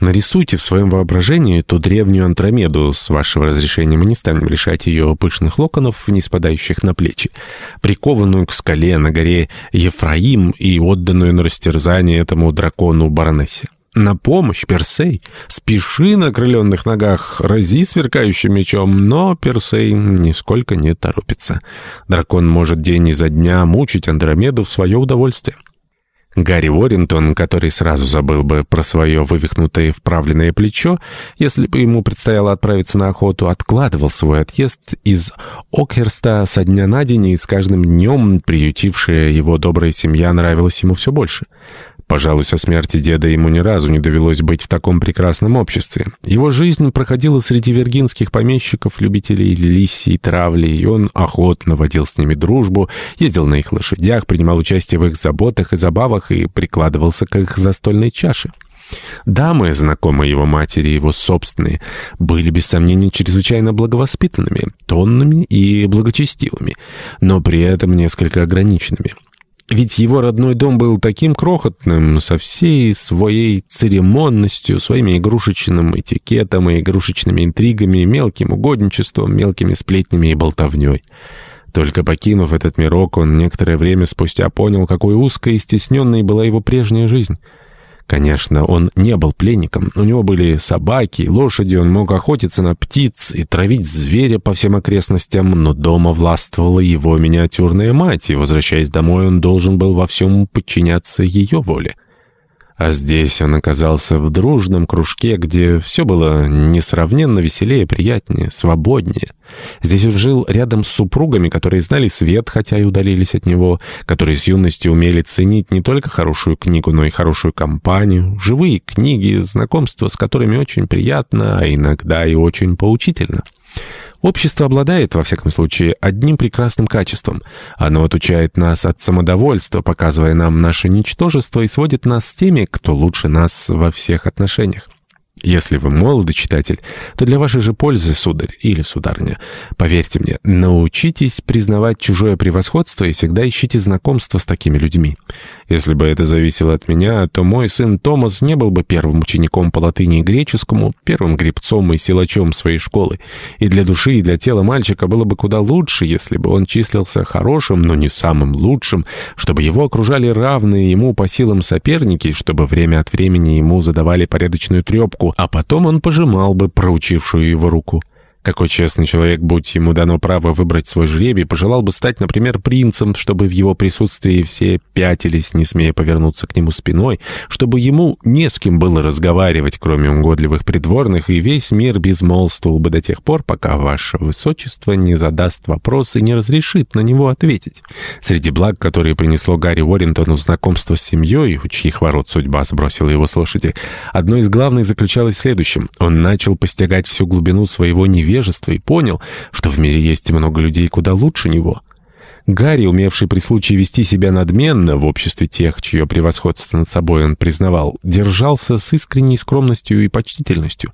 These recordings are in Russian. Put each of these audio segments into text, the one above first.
Нарисуйте в своем воображении ту древнюю Андромеду. С вашего разрешения мы не станем лишать ее пышных локонов, не спадающих на плечи. Прикованную к скале на горе Ефраим и отданную на растерзание этому дракону-баронессе. На помощь, Персей! Спеши на крыленных ногах, рази сверкающим мечом, но Персей нисколько не торопится. Дракон может день изо дня мучить Андромеду в свое удовольствие. Гарри Уоррингтон, который сразу забыл бы про свое вывихнутое вправленное плечо, если бы ему предстояло отправиться на охоту, откладывал свой отъезд из Окхерста со дня на день, и с каждым днем приютившая его добрая семья нравилась ему все больше. Пожалуй, со смерти деда ему ни разу не довелось быть в таком прекрасном обществе. Его жизнь проходила среди вергинских помещиков, любителей лисий, травли, и он охотно водил с ними дружбу, ездил на их лошадях, принимал участие в их заботах и забавах и прикладывался к их застольной чаше. Дамы, знакомые его матери, его собственные, были, без сомнения, чрезвычайно благовоспитанными, тонными и благочестивыми, но при этом несколько ограниченными. Ведь его родной дом был таким крохотным, со всей своей церемонностью, своими игрушечным этикетом и игрушечными интригами, мелким угодничеством, мелкими сплетнями и болтовней. Только покинув этот мирок, он некоторое время спустя понял, какой узкой и стесненной была его прежняя жизнь. Конечно, он не был пленником. У него были собаки, лошади, он мог охотиться на птиц и травить зверя по всем окрестностям, но дома властвовала его миниатюрная мать, и, возвращаясь домой, он должен был во всем подчиняться ее воле. А здесь он оказался в дружном кружке, где все было несравненно веселее, приятнее, свободнее. Здесь он жил рядом с супругами, которые знали свет, хотя и удалились от него, которые с юности умели ценить не только хорошую книгу, но и хорошую компанию, живые книги, знакомства с которыми очень приятно, а иногда и очень поучительно. Общество обладает, во всяком случае, одним прекрасным качеством. Оно отучает нас от самодовольства, показывая нам наше ничтожество и сводит нас с теми, кто лучше нас во всех отношениях. Если вы молодый читатель, то для вашей же пользы, сударь или сударыня, поверьте мне, научитесь признавать чужое превосходство и всегда ищите знакомства с такими людьми. Если бы это зависело от меня, то мой сын Томас не был бы первым учеником по латыни и греческому, первым гребцом и силачом своей школы. И для души, и для тела мальчика было бы куда лучше, если бы он числился хорошим, но не самым лучшим, чтобы его окружали равные ему по силам соперники, чтобы время от времени ему задавали порядочную трепку, а потом он пожимал бы проучившую его руку. Какой честный человек, будь ему дано право выбрать свой жребий, пожелал бы стать, например, принцем, чтобы в его присутствии все пятились, не смея повернуться к нему спиной, чтобы ему не с кем было разговаривать, кроме угодливых придворных, и весь мир безмолвствовал бы до тех пор, пока ваше высочество не задаст вопрос и не разрешит на него ответить. Среди благ, которые принесло Гарри Уоррентону знакомство с семьей, у чьих ворот судьба сбросила его с лошади, одно из главных заключалось в следующем. Он начал постигать всю глубину своего невежества, невежества и понял, что в мире есть много людей куда лучше него. Гарри, умевший при случае вести себя надменно в обществе тех, чье превосходство над собой он признавал, держался с искренней скромностью и почтительностью.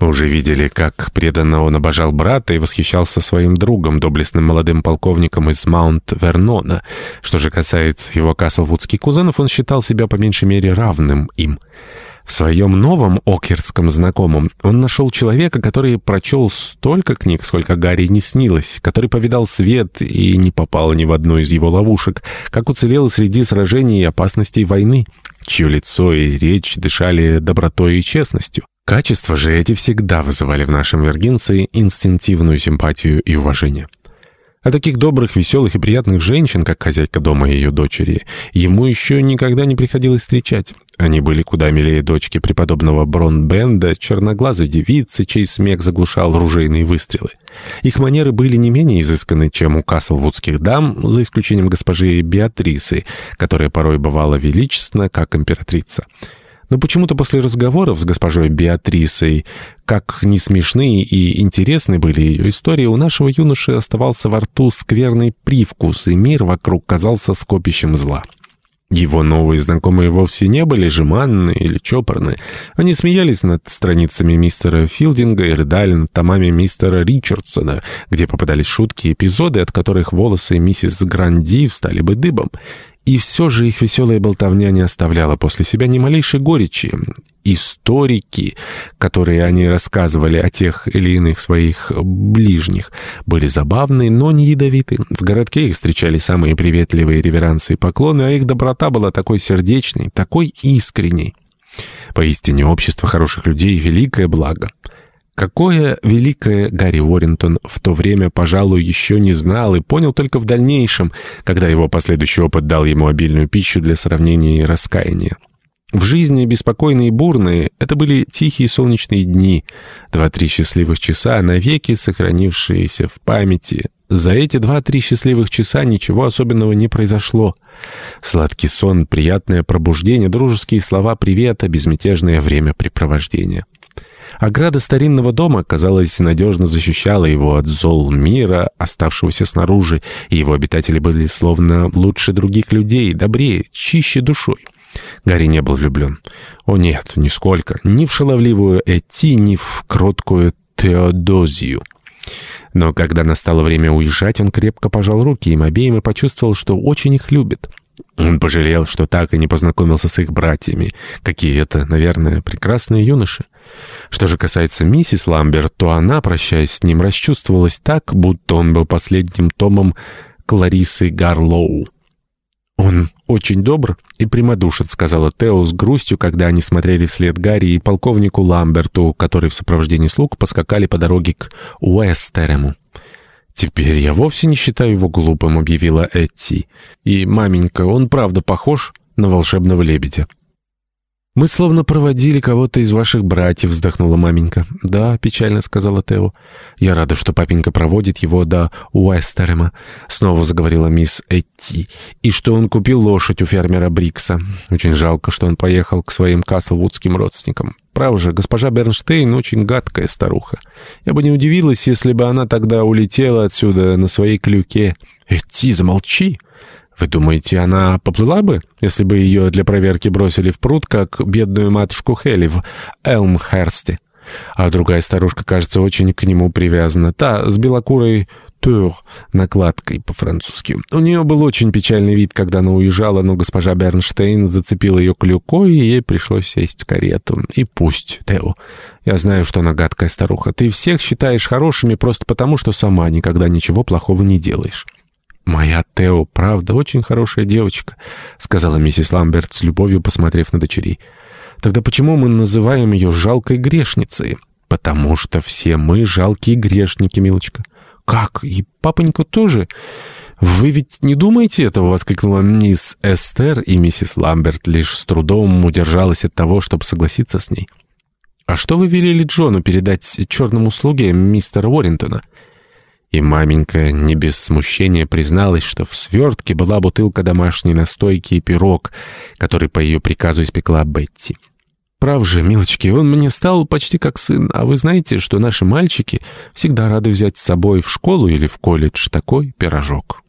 Мы уже видели, как преданно он обожал брата и восхищался своим другом, доблестным молодым полковником из Маунт-Вернона. Что же касается его каслвудских кузенов, он считал себя по меньшей мере равным им. В своем новом окерском знакомом он нашел человека, который прочел столько книг, сколько Гарри не снилось, который повидал свет и не попал ни в одну из его ловушек, как уцелел среди сражений и опасностей войны, чье лицо и речь дышали добротой и честностью. Качества же эти всегда вызывали в нашем вергинце инстинктивную симпатию и уважение. А таких добрых, веселых и приятных женщин, как хозяйка дома и ее дочери, ему еще никогда не приходилось встречать. Они были куда милее дочки преподобного Бронбенда, черноглазой девицы, чей смех заглушал ружейные выстрелы. Их манеры были не менее изысканы, чем у каслвудских дам, за исключением госпожи Беатрисы, которая порой бывала величественна, как императрица. Но почему-то после разговоров с госпожой Беатрисой, как не смешные и интересны были ее истории, у нашего юноши оставался во рту скверный привкус, и мир вокруг казался скопищем зла. Его новые знакомые вовсе не были жеманны или чопорны. Они смеялись над страницами мистера Филдинга и рыдали над томами мистера Ричардсона, где попадались шутки и эпизоды, от которых волосы миссис Гранди встали бы дыбом. И все же их веселая болтовня не оставляла после себя ни малейшей горечи. Историки, которые они рассказывали о тех или иных своих ближних, были забавны, но не ядовиты. В городке их встречали самые приветливые реверансы и поклоны, а их доброта была такой сердечной, такой искренней. Поистине, общество хороших людей — великое благо. Какое великое Гарри Уоррентон в то время, пожалуй, еще не знал и понял только в дальнейшем, когда его последующий опыт дал ему обильную пищу для сравнения и раскаяния. В жизни беспокойные и бурные это были тихие солнечные дни, два-три счастливых часа, навеки сохранившиеся в памяти. За эти два-три счастливых часа ничего особенного не произошло. Сладкий сон, приятное пробуждение, дружеские слова привета, безмятежное времяпрепровождение. Ограда старинного дома, казалось, надежно защищала его от зол мира, оставшегося снаружи, и его обитатели были словно лучше других людей, добрее, чище душой. Гарри не был влюблен. О нет, нисколько. Ни в шаловливую Эти, ни в кроткую Теодозию. Но когда настало время уезжать, он крепко пожал руки им обеим и почувствовал, что очень их любит. Он пожалел, что так и не познакомился с их братьями. Какие это, наверное, прекрасные юноши. Что же касается миссис Ламберт, то она, прощаясь с ним, расчувствовалась так, будто он был последним томом Кларисы Гарлоу. «Он очень добр и прямодушен», — сказала Тео с грустью, когда они смотрели вслед Гарри и полковнику Ламберту, который в сопровождении слуг поскакали по дороге к Уэстерему. «Теперь я вовсе не считаю его глупым», — объявила Этти. «И, маменька, он правда похож на волшебного лебедя». «Мы словно проводили кого-то из ваших братьев», — вздохнула маменька. «Да», — печально сказала Тео. «Я рада, что папенька проводит его до Уэстерема», — снова заговорила мисс Этти. «И что он купил лошадь у фермера Брикса. Очень жалко, что он поехал к своим каслвудским родственникам. Право же, госпожа Бернштейн очень гадкая старуха. Я бы не удивилась, если бы она тогда улетела отсюда на своей клюке». «Этти, замолчи!» Вы думаете, она поплыла бы, если бы ее для проверки бросили в пруд, как бедную матушку Хелли в Элмхерсте? А другая старушка, кажется, очень к нему привязана. Та с белокурой тур накладкой по-французски. У нее был очень печальный вид, когда она уезжала, но госпожа Бернштейн зацепила ее клюкой, и ей пришлось сесть в карету. И пусть, Тео. Я знаю, что она гадкая старуха. Ты всех считаешь хорошими просто потому, что сама никогда ничего плохого не делаешь. «Моя Тео, правда, очень хорошая девочка», — сказала миссис Ламберт с любовью, посмотрев на дочерей. «Тогда почему мы называем ее жалкой грешницей?» «Потому что все мы жалкие грешники, милочка». «Как? И папонька тоже?» «Вы ведь не думаете этого?» — воскликнула мисс Эстер, и миссис Ламберт лишь с трудом удержалась от того, чтобы согласиться с ней. «А что вы велели Джону передать черному слуге мистера Уоррентона?» И маменька не без смущения призналась, что в свертке была бутылка домашней настойки и пирог, который по ее приказу испекла Бетти. «Прав же, милочки, он мне стал почти как сын, а вы знаете, что наши мальчики всегда рады взять с собой в школу или в колледж такой пирожок».